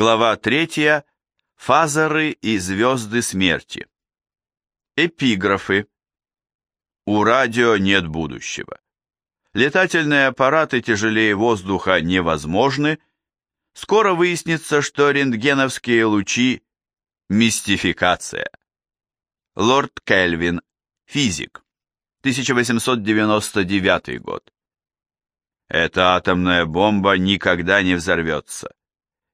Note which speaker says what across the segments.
Speaker 1: Глава 3. Фазеры и звезды смерти. Эпиграфы. У радио нет будущего. Летательные аппараты тяжелее воздуха невозможны. Скоро выяснится, что рентгеновские лучи – мистификация. Лорд Кельвин, физик, 1899 год. Эта атомная бомба никогда не взорвется.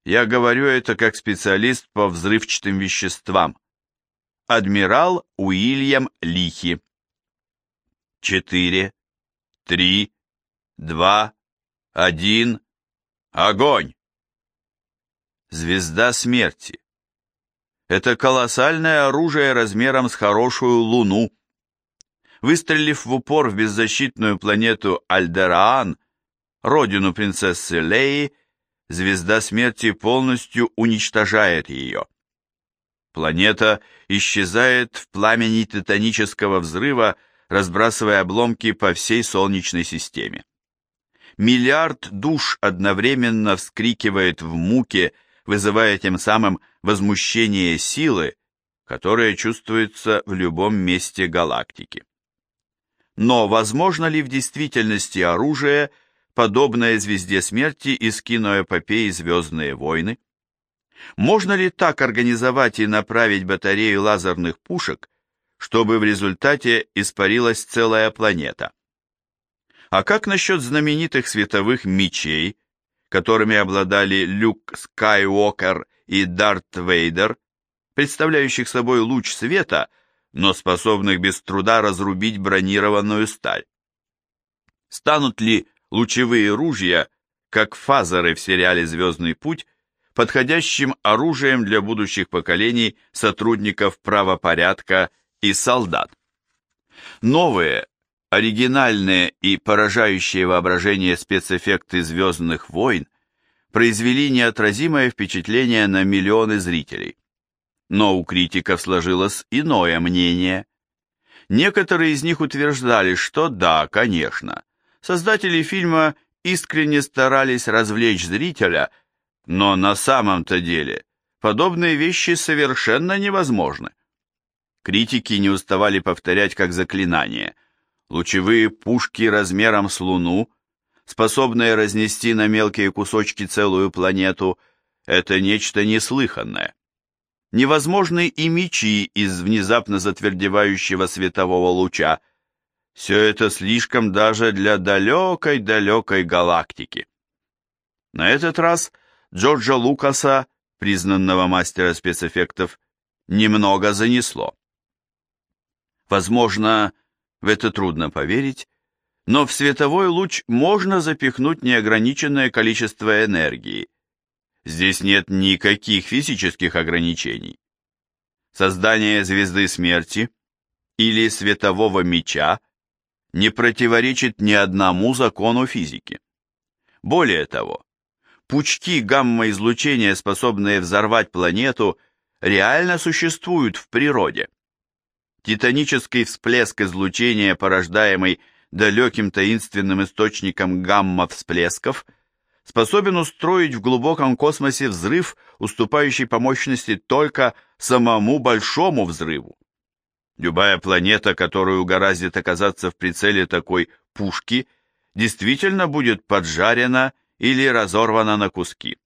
Speaker 1: Я говорю это как специалист по взрывчатым веществам. Адмирал Уильям Лихи. Четыре, три, два, один, огонь! Звезда смерти. Это колоссальное оружие размером с хорошую луну. Выстрелив в упор в беззащитную планету Альдераан, родину принцессы Леи, звезда смерти полностью уничтожает ее. Планета исчезает в пламени титанического взрыва, разбрасывая обломки по всей Солнечной системе. Миллиард душ одновременно вскрикивает в муке, вызывая тем самым возмущение силы, которая чувствуется в любом месте галактики. Но возможно ли в действительности оружие – подобное звезде смерти из киноэпопеи «Звездные войны»? Можно ли так организовать и направить батарею лазерных пушек, чтобы в результате испарилась целая планета? А как насчет знаменитых световых мечей, которыми обладали Люк Скайуокер и Дарт Вейдер, представляющих собой луч света, но способных без труда разрубить бронированную сталь? Станут ли лучевые ружья, как фазеры в сериале «Звездный путь», подходящим оружием для будущих поколений сотрудников правопорядка и солдат. Новые, оригинальные и поражающие воображение спецэффекты «Звездных войн» произвели неотразимое впечатление на миллионы зрителей. Но у критиков сложилось иное мнение. Некоторые из них утверждали, что да, конечно, Создатели фильма искренне старались развлечь зрителя, но на самом-то деле подобные вещи совершенно невозможны. Критики не уставали повторять как заклинание. Лучевые пушки размером с Луну, способные разнести на мелкие кусочки целую планету, это нечто неслыханное. Невозможны и мечи из внезапно затвердевающего светового луча – все это слишком даже для далекой-далекой галактики. На этот раз Джорджа Лукаса, признанного мастера спецэффектов, немного занесло. Возможно, в это трудно поверить, но в световой луч можно запихнуть неограниченное количество энергии. Здесь нет никаких физических ограничений. Создание звезды смерти или светового меча – не противоречит ни одному закону физики. Более того, пучки гамма-излучения, способные взорвать планету, реально существуют в природе. Титанический всплеск излучения, порождаемый далеким таинственным источником гамма-всплесков, способен устроить в глубоком космосе взрыв, уступающий по мощности только самому большому взрыву. Любая планета, которую угораздит оказаться в прицеле такой пушки, действительно будет поджарена или разорвана на куски.